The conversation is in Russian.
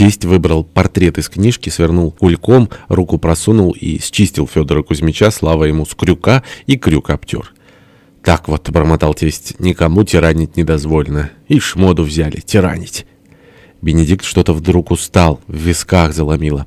Тесть выбрал портрет из книжки, свернул кульком, руку просунул и счистил Федора Кузьмича, слава ему с крюка, и крюк обтер. «Так вот», — бормотал тесть, — «никому тиранить не дозволено. И шмоду взяли, тиранить». Бенедикт что-то вдруг устал, в висках заломило.